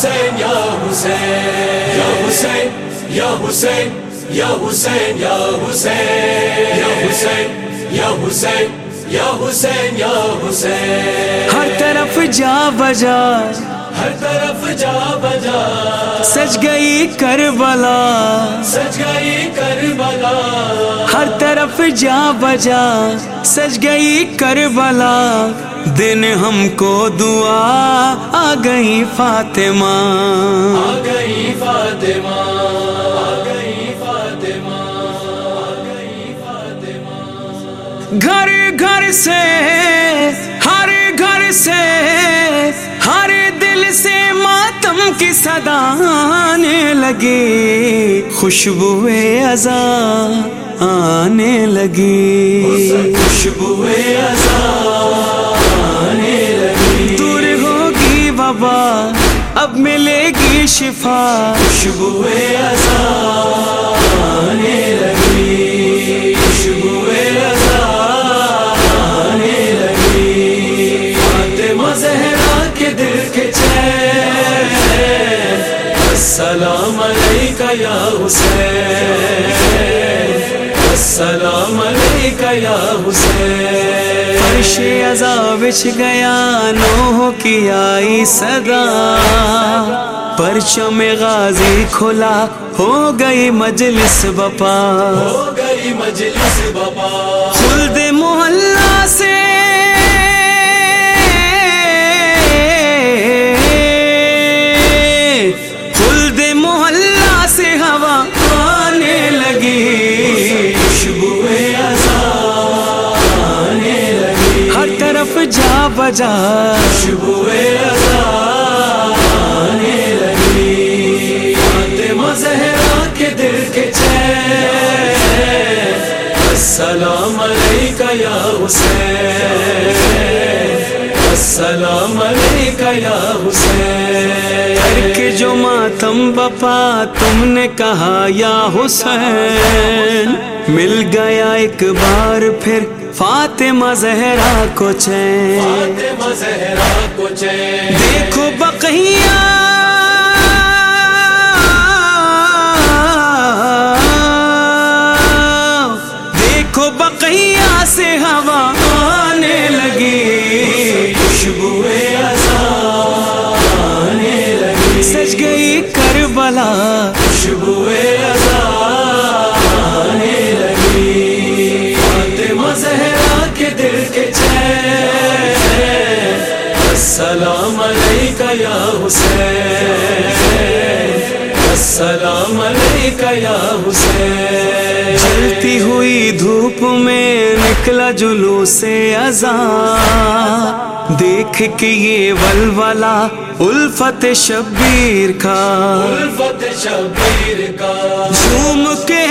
حسین یا حسین یا حسین یا حسین یا حسین یا حسین یا حسین یا حسین یا حسین یا حسین ہر طرف جا بجا ہر طرف جا بجا۔ سج گئی کربلا۔ سج گئی کربلا۔ ہر طرف جا بجا۔ سج گئی کربلا۔ دن ہم کو دعا۔ آ گئی فاطمہ۔ آ گئی فاطمہ۔ آ گئی فاطمہ۔ آ گئی فاطمہ۔ گھر گھر سے ہر گھر سے کی صدا آنے لگی خوشبو ازا آنے لگی خوشبو آنے لگی دور ہوگی بابا اب ملے گی شفا۔ خوشبو آنے السلام علیکہ یا حسین السلام علیکہ یا حسین۔ فرش ازا بچ گیا نوح کی آئی صدا۔ پرچم غازی کھلا ہو گئی مجلس بپا۔ ہو گئی مجلس بابا خلد بجا خوشبو آنے لگی فاطمہ زہرا کے دل کے چین السلام علیکہ یا حسین السلام علیکہ یا حسین کر کے جو ماتم بپا تم نے کہا یا حسین مل گیا ایک بار پھر فاطمہ زہرا کو چین۔ دیکھو بقیہ۔ دیکھو بقیہ سے ہوا آنے لگی۔ خوشبو آنے لگی۔ سج گئی کربلا۔ خوشبو السلام علیکہ یا حسین السلام علیکہ یا حسین۔ جلتی ہوئی دھوپ میں نکلا جلو سے ازا دیکھ کے یہ ولولا الفت شبیر کا۔ الفت شبیر کا۔ جھوم کے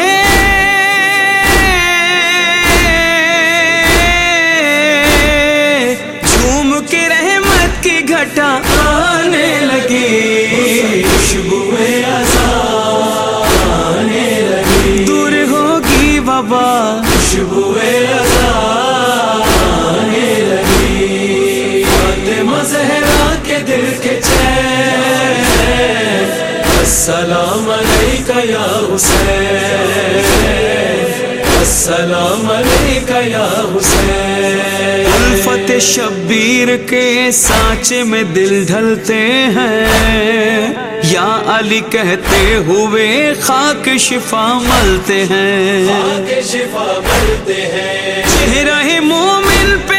السلام علیکہ یا حسین السلام علیکہ یا حسین الفت شبیر کے سانچے میں دل ڈھلتے ہیں یا علی کہتے ہوئے خاک شفا ملتے ہیں۔ کے شفا ملتے ہیں۔ چہرہ مومن پہ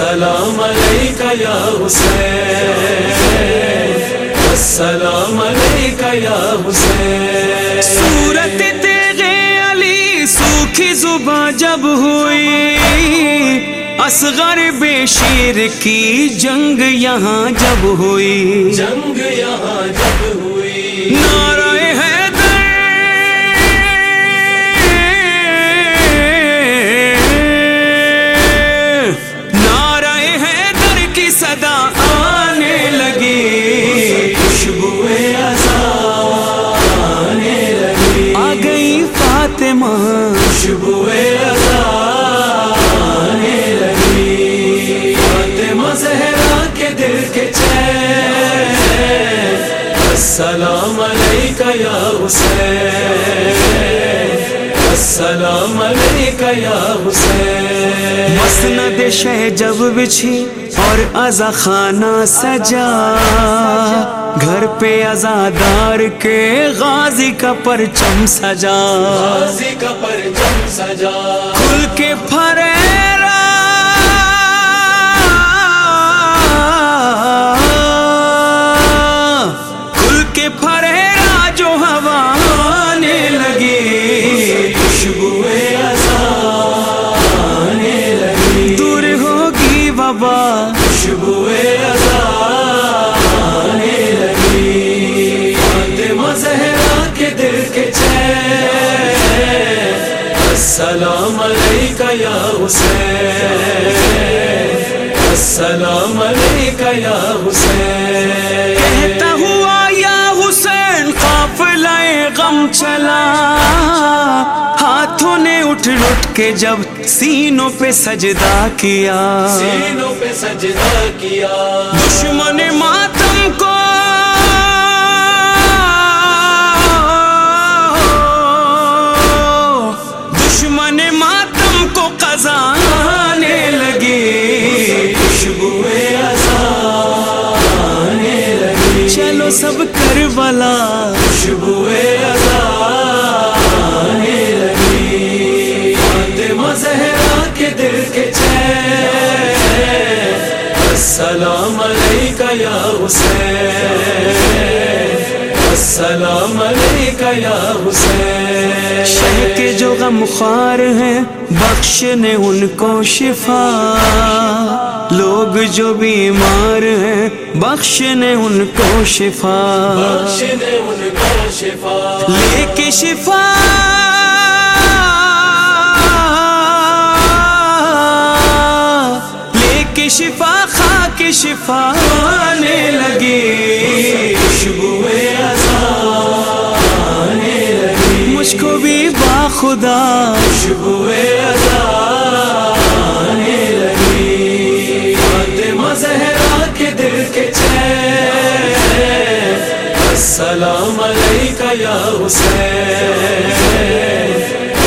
السلام علیکہ یا حسین السلام علیکہ یا حسین۔ صورت علی سوکھی زباں جب ہوئی اصغر بے شیر کی جنگ یہاں جب ہوئی۔ جنگ یہاں جب ہوئی۔ نعرہ السلام علیکہ یا حسین السلام علیکہ یا حسین مسند شہ جب بچھی اور ازا خانہ سجا. گھر پہ ازادار کے غازی کا پرچم سجا. غازی کا پرچم سجا. کھل کے پھریرا علیکہ یا حسین۔ کہتا ہوا یا حسین قافلہ غم چلا۔ ہاتھوں نے اٹھ اٹھ کے جب سینوں پہ سجدہ کیا۔ سینوں پہ سجدہ کیا۔ دشمن سب کربلا۔ خوشبو آنے لگی فاطمہ زہرا کے دل کے چین۔ السلام علیکہ یا حسین۔ السلام علیکہ یا حسین۔ شہ کے جو غم خوار ہیں بخشنے ان کو شفا۔ لوگ جو بیمار ہیں بخشنے ان کو شفا۔ بخشنے ان کو شفا۔ لے کے شفا۔ لے کے شفا خا کے شفا۔ حسین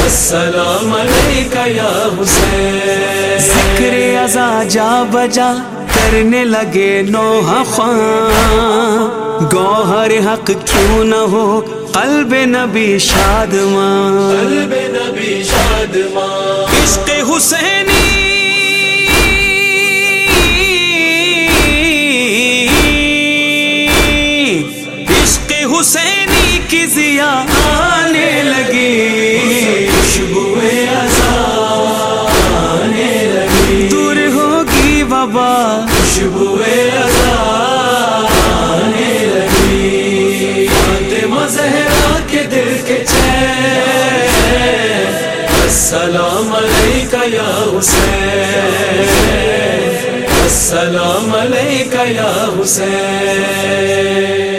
السلام علیکہ یا حسین۔ ذکر ازا جا بجا کرنے لگے نوح خواں گوہر حق کیوں نہ ہو قلب نبی شاد ماں قلب نبی شاد ماں عشق حسینی عشق حسینی آنے لگی۔ خوشبو آنے لگی۔ دور ہوگی وبا۔ خوشبو آنے لگی۔ فاطمہ زہرا کے دل کے چین۔ السلام علیکہ یا حسین۔ السلام علیکہ یا حسین۔